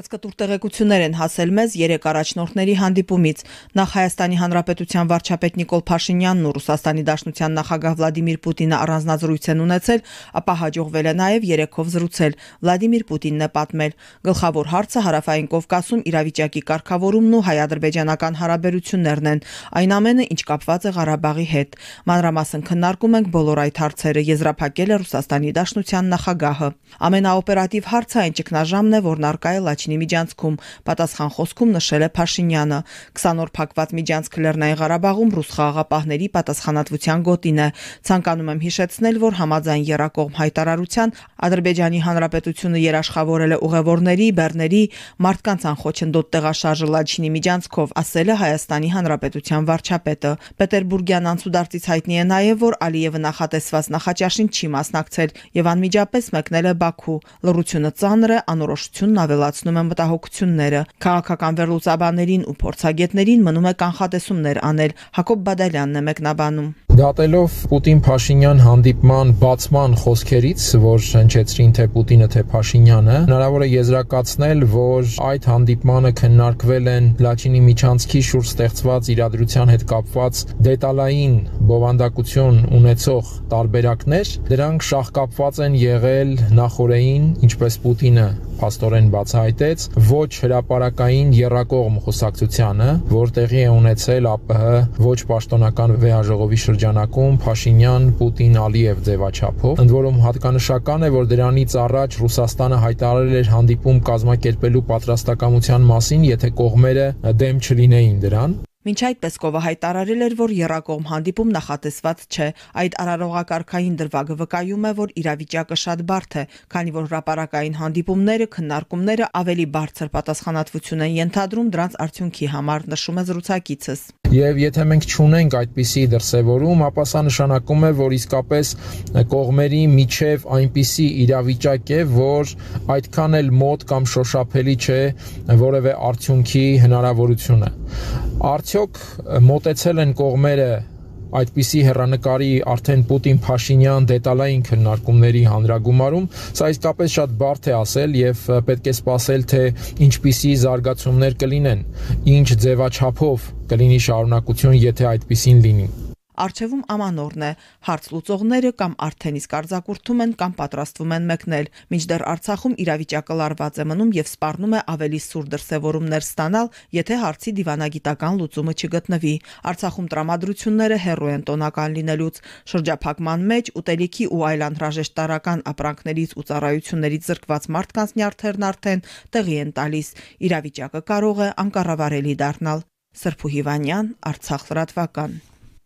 Կցկտուր տեղեկություններ են հասել մեզ երեք առաջնորդների հանդիպումից։ Նախ Հայաստանի Հանրապետության վարչապետ Նիկոլ Փաշինյանն ու Ռուսաստանի Դաշնության նախագահ Վլադիմիր Պուտինը առանձնազրույց են ունեցել, ապա հաջողվել է նաև երեքով զրուցել։ Վլադիմիր Պուտինն է պատմել. Գլխավոր հարցը հարավային Կովկասում իրավիճակի կարգավորումն ու հայ-ադրբեջանական հարաբերություններն են։ Այն ամենը, ինչ կապված է Ղարաբաղի հետ։ Մանրամասն քննարկում ենք բոլոր այդ հարցերը, եզրափակել է Ռուսաստանի Դաշնության նախագահը։ Ամենաօպերատիվ հարցը այն ճգնաժամն է, որն արկա է Լաչինի միջանցքում, պատասխան խոսքում նշել է Փաշինյանը։ 20 օր փակված միջանցքը Լեռնային Ղարաբաղում ռուս խաղաղապահների պատասխանատվության գոտին է։ Ցանկանում եմ հիշեցնել, որ համաձայն Երակողմ հայտարարության Ադրբեջանի Հանրապետությունը երաշխավորել է ուղևորների, բեռների, մարդկանց անխոչնդոտ տեղաշարժը Լաչինի միջանցքով, ասել է Հայաստանի Հանրապետության վարչապետը։ Պետերբուրգյան անցուդարձից հայտնի է նաև, որ Ալիևը նախատեսված նախաճաշին չի մասնակցել եւ անմիջապես մեկնել է Բաքու։ Լռությունը ծանր է, անորոշությունն ավելացնում ավելացնում է մտահոգությունները։ Քաղաքական վերլուծաբաններին ու փորձագետներին մնում է կանխատեսումներ անել։ Հակոբ Բադալյանն է մեկնաբանում։ Դատելով Պուտին-Փաշինյան հանդիպման բացման խոսքերից, որ հնչեցրին թե Պուտինը, թե Փաշինյանը, հնարավոր է եզրակացնել, որ այդ հանդիպմանը քննարկվել են Լաչինի միջանցքի շուրջ ստեղծված իրադրության հետ կապված դետալային բովանդակություն ունեցող տարբերակներ, դրանք շահկապված են եղել նախորդային, ինչպես Պուտինը փաստորեն բացահայտեց ոչ հրաապարակային երրակողմ խոսակցությանը, որ տեղի է ունեցել ԱՊՀ ոչ պաշտոնական վեհաժողովի շրջանակում Փաշինյան-Պուտին-Ալիև ձևաչափով։ Ընդ որում հատկանշական է, որ դրանից առաջ Ռուսաստանը հայտարարել էր հանդիպում կազմակերպելու պատրաստակամության մասին, եթե կողմերը դեմ չլինեին դրան։ Մինչ այդ Պեսկովը հայտարարել էր, որ երակողմ հանդիպում նախատեսված չէ։ Այդ արարողակարգային դրվագը վկայում է, որ իրավիճակը շատ բարդ է, քանի որ հրաապարակային հանդիպումները, քննարկումները ավելի բարձր պատասխանատվություն են ենթադրում դրանց արդյունքի համար, նշում է զրուցակիցս։ Եվ եթե մենք չունենք այդպիսի դրսևորում, ապա սա նշանակում է, որ իսկապես կողմերի միջև այնպիսի իրավիճակ է, որ այդքան էլ մոտ կամ շոշափելի չէ որևէ արդյունքի հնարավորությունը։ Արդյոք մոտեցել են կողմերը այդպիսի հերանեկարի արդեն Պուտին-Փաշինյան դետալային քննարկումների հանրագումարում, սա իսկապես շատ բարդ է ասել եւ պետք է սպասել թե ինչպիսի զարգացումներ կլինեն, ինչ ձևաչափով կլինի շարունակություն, եթե այդպիսին լինի արչևում ամանորն է։ Հարց լուծողները կամ արդեն իսկ արձակուրդում են կամ պատրաստվում են մեկնել։ Մինչդեռ Արցախում իրավիճակը լարված է մնում եւ սպառնում է ավելի սուր դրսևորումներ ստանալ, եթե հարցի դիվանագիտական լուծումը չգտնվի։ Արցախում տրամադրությունները հերո են տոնական լինելուց։ Շրջափակման մեջ ուտելիքի ու այլ անհրաժեշտ տարական ապրանքներից ու ծառայություններից զրկված մարդկանց նյարդերն արդեն տեղի են տալիս։ Իրավիճակը կարող է անկառավարելի դառնալ։ Սրփու Հիվանյան, Արցախ լրատվական։